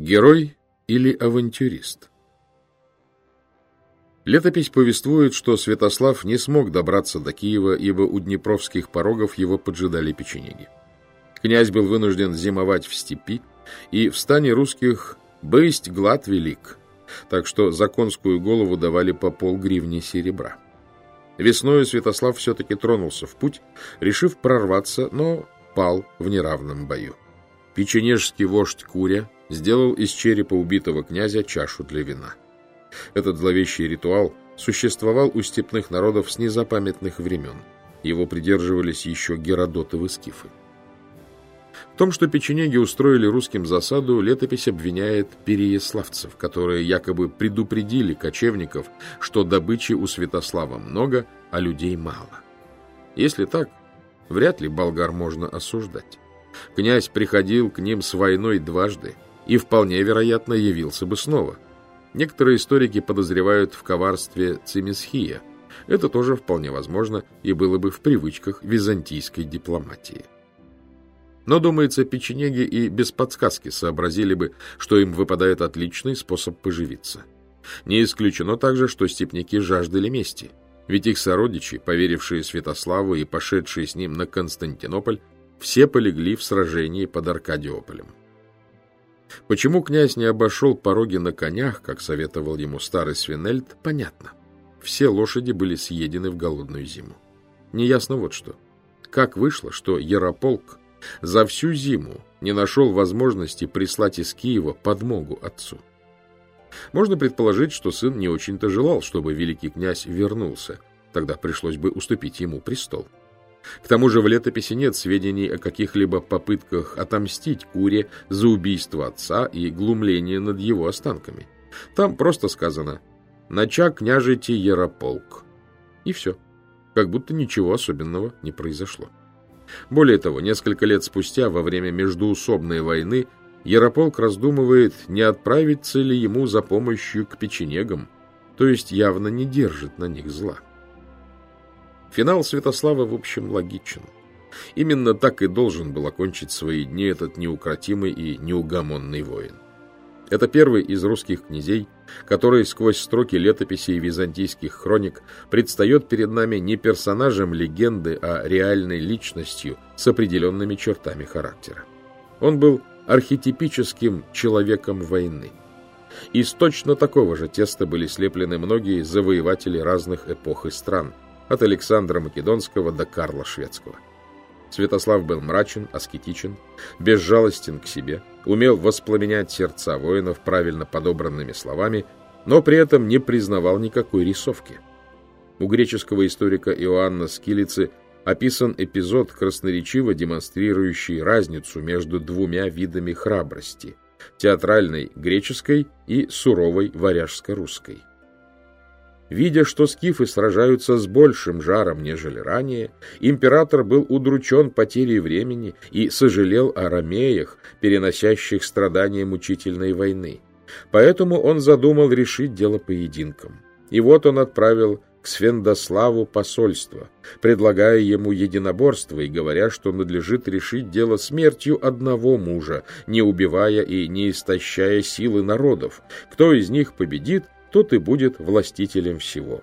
Герой или авантюрист? Летопись повествует, что Святослав не смог добраться до Киева, ибо у днепровских порогов его поджидали печенеги. Князь был вынужден зимовать в степи, и в стане русских «бысть глад велик», так что за конскую голову давали по полгривни серебра. Весною Святослав все-таки тронулся в путь, решив прорваться, но пал в неравном бою. Печенежский вождь Куря сделал из черепа убитого князя чашу для вина. Этот зловещий ритуал существовал у степных народов с незапамятных времен. Его придерживались еще Геродотовы скифы. В том, что печенеги устроили русским засаду, летопись обвиняет переяславцев, которые якобы предупредили кочевников, что добычи у Святослава много, а людей мало. Если так, вряд ли болгар можно осуждать. Князь приходил к ним с войной дважды и вполне вероятно явился бы снова. Некоторые историки подозревают в коварстве Цимисхия. Это тоже вполне возможно и было бы в привычках византийской дипломатии. Но, думается, печенеги и без подсказки сообразили бы, что им выпадает отличный способ поживиться. Не исключено также, что степняки жаждали мести, ведь их сородичи, поверившие Святославу и пошедшие с ним на Константинополь, все полегли в сражении под Аркадиополем. Почему князь не обошел пороги на конях, как советовал ему старый Свинельд, понятно. Все лошади были съедены в голодную зиму. Неясно вот что. Как вышло, что Ярополк за всю зиму не нашел возможности прислать из Киева подмогу отцу? Можно предположить, что сын не очень-то желал, чтобы великий князь вернулся. Тогда пришлось бы уступить ему престол. К тому же в летописи нет сведений о каких-либо попытках отомстить Куре за убийство отца и глумление над его останками. Там просто сказано «Нача княжити Ярополк». И все. Как будто ничего особенного не произошло. Более того, несколько лет спустя, во время междуусобной войны, Ярополк раздумывает, не отправиться ли ему за помощью к печенегам, то есть явно не держит на них зла. Финал Святослава, в общем, логичен. Именно так и должен был окончить свои дни этот неукротимый и неугомонный воин. Это первый из русских князей, который сквозь строки летописей византийских хроник предстает перед нами не персонажем легенды, а реальной личностью с определенными чертами характера. Он был архетипическим человеком войны. Из точно такого же теста были слеплены многие завоеватели разных эпох и стран – от Александра Македонского до Карла Шведского. Святослав был мрачен, аскетичен, безжалостен к себе, умел воспламенять сердца воинов правильно подобранными словами, но при этом не признавал никакой рисовки. У греческого историка Иоанна Скилицы описан эпизод, красноречиво демонстрирующий разницу между двумя видами храбрости – театральной греческой и суровой варяжско-русской. Видя, что скифы сражаются с большим жаром, нежели ранее, император был удручен потерей времени и сожалел о ромеях, переносящих страдания мучительной войны. Поэтому он задумал решить дело поединком. И вот он отправил к Свендославу посольство, предлагая ему единоборство и говоря, что надлежит решить дело смертью одного мужа, не убивая и не истощая силы народов. Кто из них победит, тот и будет властителем всего.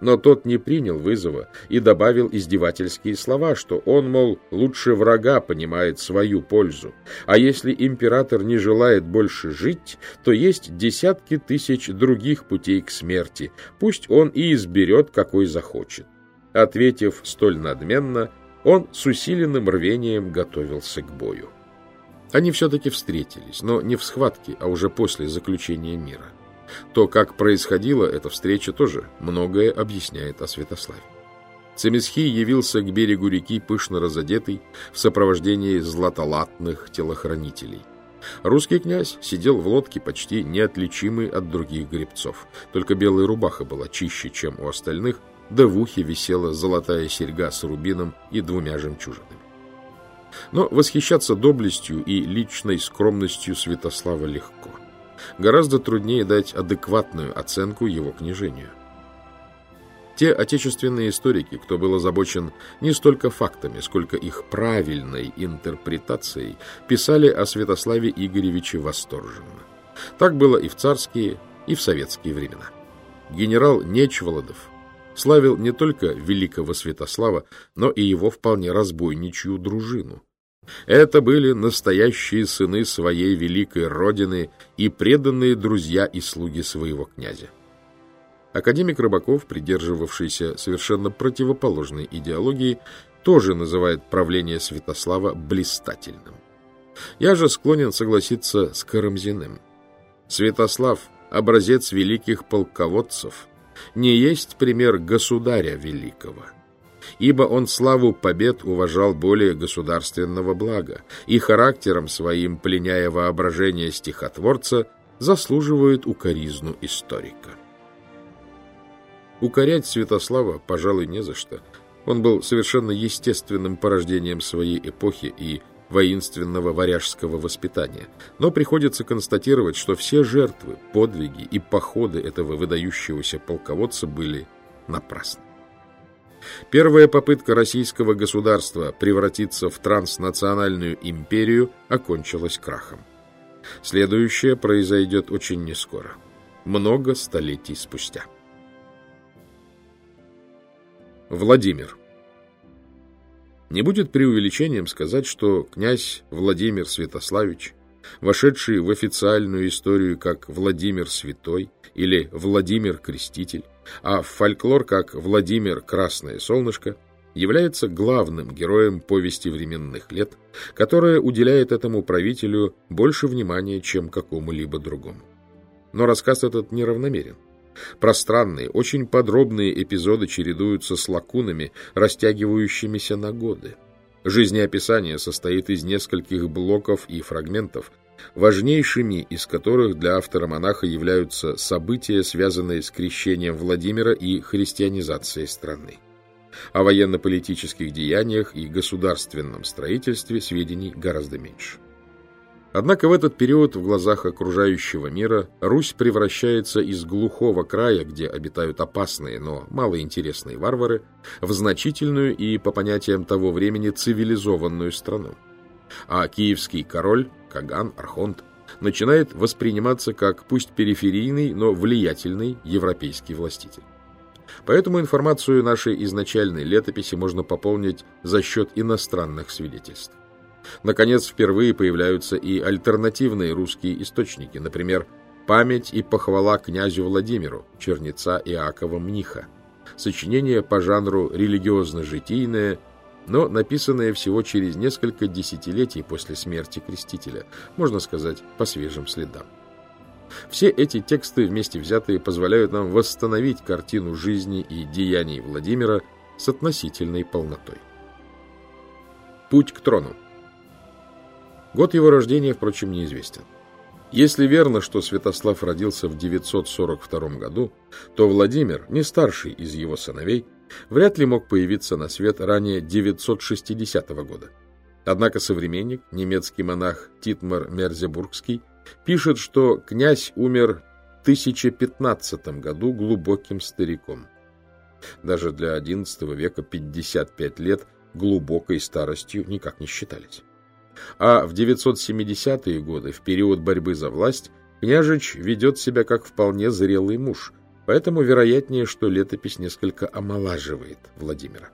Но тот не принял вызова и добавил издевательские слова, что он, мол, лучше врага понимает свою пользу, а если император не желает больше жить, то есть десятки тысяч других путей к смерти, пусть он и изберет, какой захочет. Ответив столь надменно, он с усиленным рвением готовился к бою. Они все-таки встретились, но не в схватке, а уже после заключения мира. То, как происходила эта встреча, тоже многое объясняет о Святославе. Цемисхий явился к берегу реки пышно разодетый в сопровождении златолатных телохранителей. Русский князь сидел в лодке почти неотличимый от других гребцов, только белая рубаха была чище, чем у остальных, да в ухе висела золотая серьга с рубином и двумя жемчужинами. Но восхищаться доблестью и личной скромностью Святослава легко – гораздо труднее дать адекватную оценку его княжению. Те отечественные историки, кто был озабочен не столько фактами, сколько их правильной интерпретацией, писали о Святославе Игоревиче восторженно. Так было и в царские, и в советские времена. Генерал Нечволодов славил не только великого Святослава, но и его вполне разбойничью дружину. Это были настоящие сыны своей великой родины и преданные друзья и слуги своего князя. Академик Рыбаков, придерживавшийся совершенно противоположной идеологии, тоже называет правление Святослава блистательным. Я же склонен согласиться с Карамзиным. Святослав – образец великих полководцев, не есть пример государя великого – ибо он славу побед уважал более государственного блага и характером своим, пленяя воображение стихотворца, заслуживает укоризну историка. Укорять Святослава, пожалуй, не за что. Он был совершенно естественным порождением своей эпохи и воинственного варяжского воспитания. Но приходится констатировать, что все жертвы, подвиги и походы этого выдающегося полководца были напрасны. Первая попытка российского государства превратиться в транснациональную империю окончилась крахом. Следующее произойдет очень нескоро, много столетий спустя. Владимир Не будет преувеличением сказать, что князь Владимир Святославич, вошедший в официальную историю как Владимир Святой или Владимир Креститель, а в фольклор как Владимир Красное Солнышко является главным героем повести временных лет, которая уделяет этому правителю больше внимания, чем какому-либо другому. Но рассказ этот неравномерен. Пространные, очень подробные эпизоды чередуются с лакунами, растягивающимися на годы. Жизнеописание состоит из нескольких блоков и фрагментов, важнейшими из которых для автора-монаха являются события, связанные с крещением Владимира и христианизацией страны. О военно-политических деяниях и государственном строительстве сведений гораздо меньше. Однако в этот период в глазах окружающего мира Русь превращается из глухого края, где обитают опасные, но малоинтересные варвары, в значительную и, по понятиям того времени, цивилизованную страну. А киевский король Каган, Архонт, начинает восприниматься как пусть периферийный, но влиятельный европейский властитель. Поэтому информацию нашей изначальной летописи можно пополнить за счет иностранных свидетельств. Наконец, впервые появляются и альтернативные русские источники, например, «Память и похвала князю Владимиру» черница Иакова Мниха, сочинение по жанру религиозно-житийное но написанное всего через несколько десятилетий после смерти Крестителя, можно сказать, по свежим следам. Все эти тексты вместе взятые позволяют нам восстановить картину жизни и деяний Владимира с относительной полнотой. Путь к трону. Год его рождения, впрочем, неизвестен. Если верно, что Святослав родился в 942 году, то Владимир, не старший из его сыновей, вряд ли мог появиться на свет ранее 960 года. Однако современник, немецкий монах Титмар Мерзебургский, пишет, что князь умер в 1015 году глубоким стариком. Даже для XI века 55 лет глубокой старостью никак не считались. А в 970-е годы, в период борьбы за власть, княжич ведет себя как вполне зрелый муж – Поэтому вероятнее, что летопись несколько омолаживает Владимира.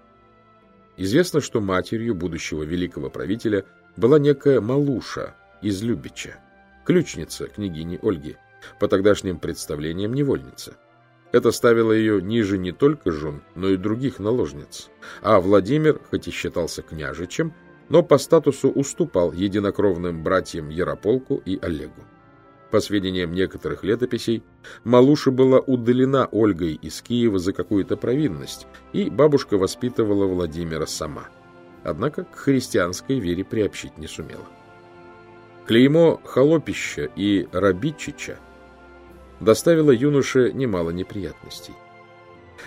Известно, что матерью будущего великого правителя была некая Малуша из Любича, ключница княгини Ольги, по тогдашним представлениям невольница. Это ставило ее ниже не только жен, но и других наложниц. А Владимир, хоть и считался княжичем, но по статусу уступал единокровным братьям Ярополку и Олегу. По сведениям некоторых летописей, Малуша была удалена Ольгой из Киева за какую-то провинность, и бабушка воспитывала Владимира сама. Однако к христианской вере приобщить не сумела. Клеймо Холопища и Рабичича доставило юноше немало неприятностей.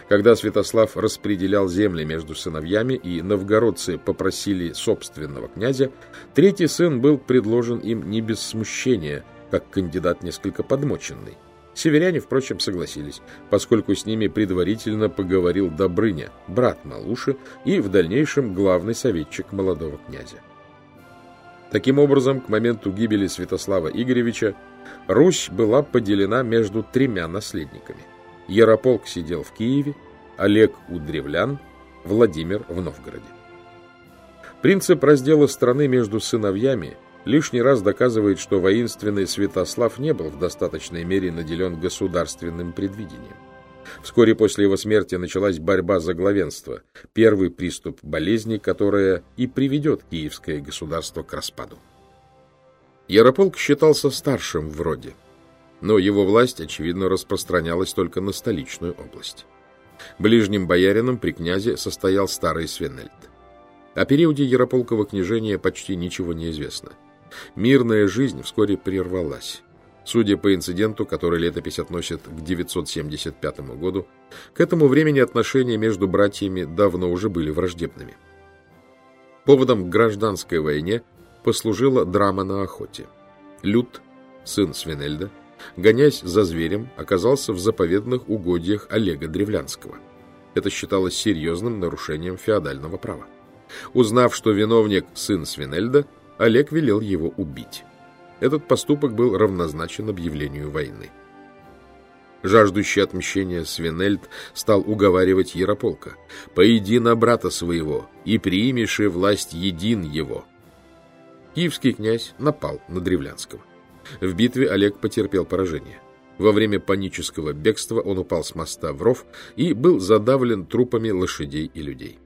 Когда Святослав распределял земли между сыновьями и новгородцы попросили собственного князя, третий сын был предложен им не без смущения – как кандидат несколько подмоченный. Северяне, впрочем, согласились, поскольку с ними предварительно поговорил Добрыня, брат Малуши и в дальнейшем главный советчик молодого князя. Таким образом, к моменту гибели Святослава Игоревича Русь была поделена между тремя наследниками. Ярополк сидел в Киеве, Олег у древлян, Владимир в Новгороде. Принцип раздела страны между сыновьями лишний раз доказывает, что воинственный Святослав не был в достаточной мере наделен государственным предвидением. Вскоре после его смерти началась борьба за главенство, первый приступ болезни, которая и приведет киевское государство к распаду. Ярополк считался старшим в роде, но его власть, очевидно, распространялась только на столичную область. Ближним боярином при князе состоял старый Свенельд. О периоде Ярополкова княжения почти ничего не известно. Мирная жизнь вскоре прервалась. Судя по инциденту, который летопись относит к 975 году, к этому времени отношения между братьями давно уже были враждебными. Поводом к гражданской войне послужила драма на охоте. Люд, сын Свинельда, гонясь за зверем, оказался в заповедных угодьях Олега Древлянского. Это считалось серьезным нарушением феодального права. Узнав, что виновник сын Свинельда, Олег велел его убить. Этот поступок был равнозначен объявлению войны. Жаждущий отмщения Свинельд стал уговаривать Ярополка. «Поиди на брата своего, и примешь власть един его». Киевский князь напал на Древлянского. В битве Олег потерпел поражение. Во время панического бегства он упал с моста в ров и был задавлен трупами лошадей и людей.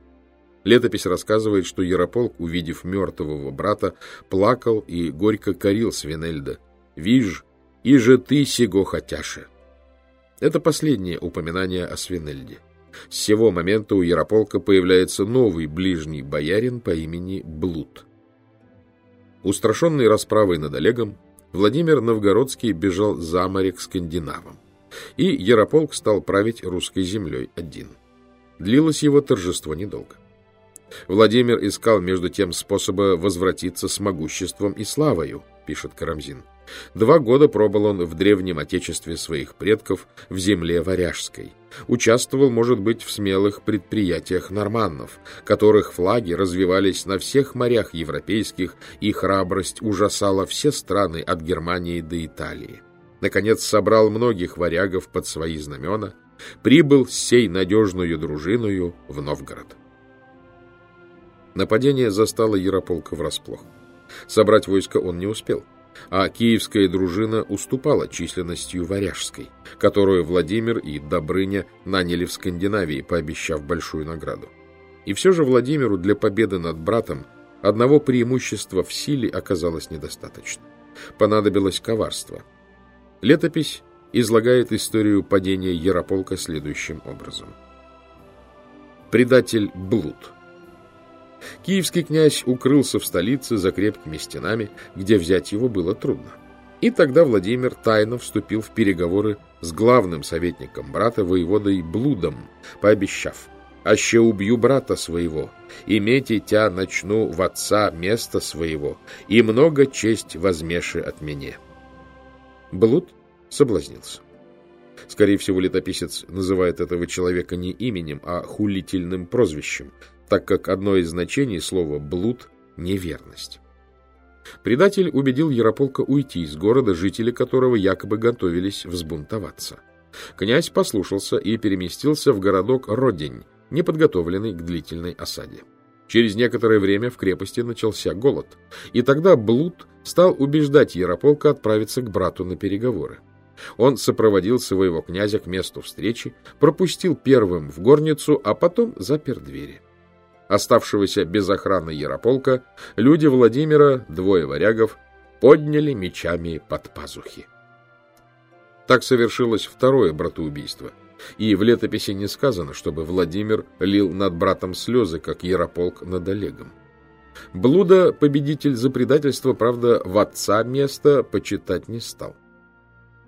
Летопись рассказывает, что Ярополк, увидев мертвого брата, плакал и горько корил Свинельда. «Виж, и же ты сего хотяше!» Это последнее упоминание о Свинельде. С сего момента у Ярополка появляется новый ближний боярин по имени Блуд. Устрашенный расправой над Олегом, Владимир Новгородский бежал за море к скандинавам, и Ярополк стал править русской землей один. Длилось его торжество недолго. Владимир искал между тем способа возвратиться с могуществом и славою, пишет Карамзин. Два года пробыл он в древнем отечестве своих предков в земле Варяжской. Участвовал, может быть, в смелых предприятиях норманнов, которых флаги развивались на всех морях европейских, и храбрость ужасала все страны от Германии до Италии. Наконец собрал многих варягов под свои знамена, прибыл с сей надежную дружиною в Новгород. Нападение застало Ярополка врасплох. Собрать войско он не успел, а киевская дружина уступала численностью варяжской, которую Владимир и Добрыня наняли в Скандинавии, пообещав большую награду. И все же Владимиру для победы над братом одного преимущества в силе оказалось недостаточно. Понадобилось коварство. Летопись излагает историю падения Ярополка следующим образом. Предатель Блуд – Киевский князь укрылся в столице за крепкими стенами, где взять его было трудно. И тогда Владимир тайно вступил в переговоры с главным советником брата, воеводой Блудом, пообещав, «Аще убью брата своего, имейте тя начну в отца место своего, и много честь возмеши от меня». Блуд соблазнился. Скорее всего, летописец называет этого человека не именем, а хулительным прозвищем, так как одно из значений слова «блуд» — неверность. Предатель убедил Ярополка уйти из города, жители которого якобы готовились взбунтоваться. Князь послушался и переместился в городок Родень, неподготовленный к длительной осаде. Через некоторое время в крепости начался голод, и тогда Блуд стал убеждать Ярополка отправиться к брату на переговоры. Он сопроводил своего князя к месту встречи, пропустил первым в горницу, а потом запер двери оставшегося без охраны Ярополка, люди Владимира, двое варягов, подняли мечами под пазухи. Так совершилось второе братоубийство, и в летописи не сказано, чтобы Владимир лил над братом слезы, как Ярополк над Олегом. Блуда победитель за предательство, правда, в отца место почитать не стал.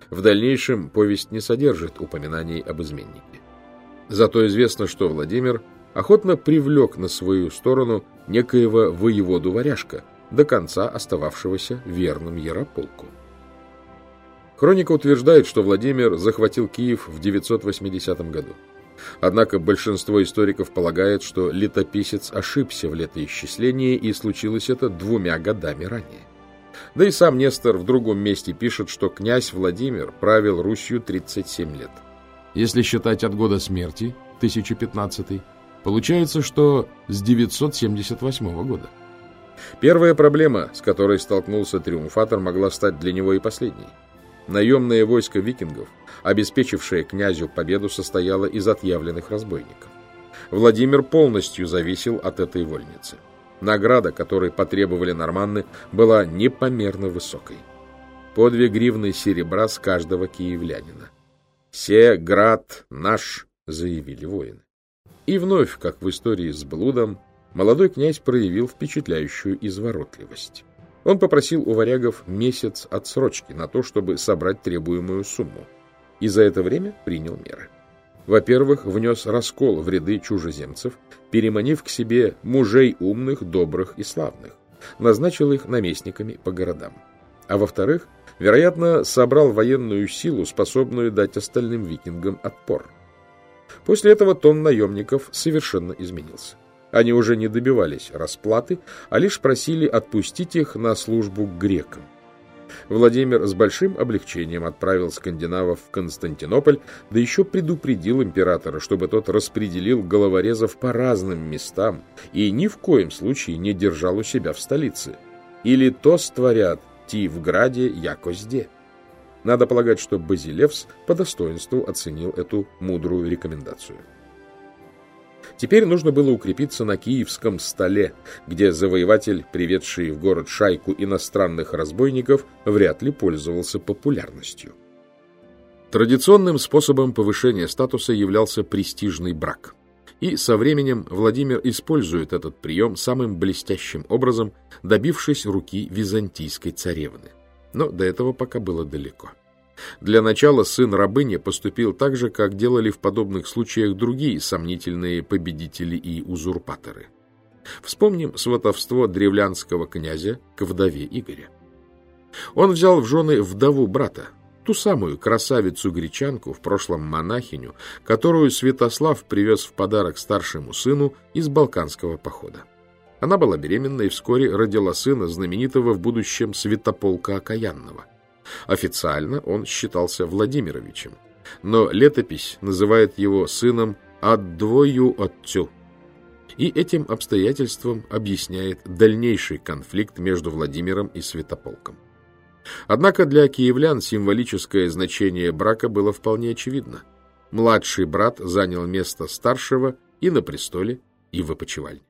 В дальнейшем повесть не содержит упоминаний об изменнике. Зато известно, что Владимир охотно привлек на свою сторону некоего воеводу-варяжка, до конца остававшегося верным Ярополку. Хроника утверждает, что Владимир захватил Киев в 980 году. Однако большинство историков полагает, что летописец ошибся в летоисчислении, и случилось это двумя годами ранее. Да и сам Нестор в другом месте пишет, что князь Владимир правил Русью 37 лет. Если считать от года смерти, 1015 получается, что с 978 года. Первая проблема, с которой столкнулся триумфатор, могла стать для него и последней. Наемное войско викингов, обеспечившее князю победу, состояло из отъявленных разбойников. Владимир полностью зависел от этой вольницы. Награда, которой потребовали норманны, была непомерно высокой. По две гривны серебра с каждого киевлянина. «Се град наш», — заявили воины. И вновь, как в истории с блудом, молодой князь проявил впечатляющую изворотливость. Он попросил у варягов месяц отсрочки на то, чтобы собрать требуемую сумму, и за это время принял меры. Во-первых, внес раскол в ряды чужеземцев, переманив к себе мужей умных, добрых и славных, назначил их наместниками по городам. А во-вторых, вероятно, собрал военную силу, способную дать остальным викингам отпор. После этого тон наемников совершенно изменился. Они уже не добивались расплаты, а лишь просили отпустить их на службу к грекам. Владимир с большим облегчением отправил скандинавов в Константинополь, да еще предупредил императора, чтобы тот распределил головорезов по разным местам и ни в коем случае не держал у себя в столице. Или то створят ти в граде якозде. Надо полагать, что Базилевс по достоинству оценил эту мудрую рекомендацию. Теперь нужно было укрепиться на киевском столе, где завоеватель, приведший в город шайку иностранных разбойников, вряд ли пользовался популярностью. Традиционным способом повышения статуса являлся престижный брак. И со временем Владимир использует этот прием самым блестящим образом, добившись руки византийской царевны. Но до этого пока было далеко. Для начала сын рабыни поступил так же, как делали в подобных случаях другие сомнительные победители и узурпаторы. Вспомним сватовство древлянского князя к вдове Игоря. Он взял в жены вдову брата, ту самую красавицу-гречанку, в прошлом монахиню, которую Святослав привез в подарок старшему сыну из Балканского похода. Она была беременна и вскоре родила сына знаменитого в будущем Святополка Окаянного. Официально он считался Владимировичем, но летопись называет его сыном Аддвою Отцю. И этим обстоятельством объясняет дальнейший конфликт между Владимиром и Святополком. Однако для киевлян символическое значение брака было вполне очевидно. Младший брат занял место старшего и на престоле, и в опочивальне.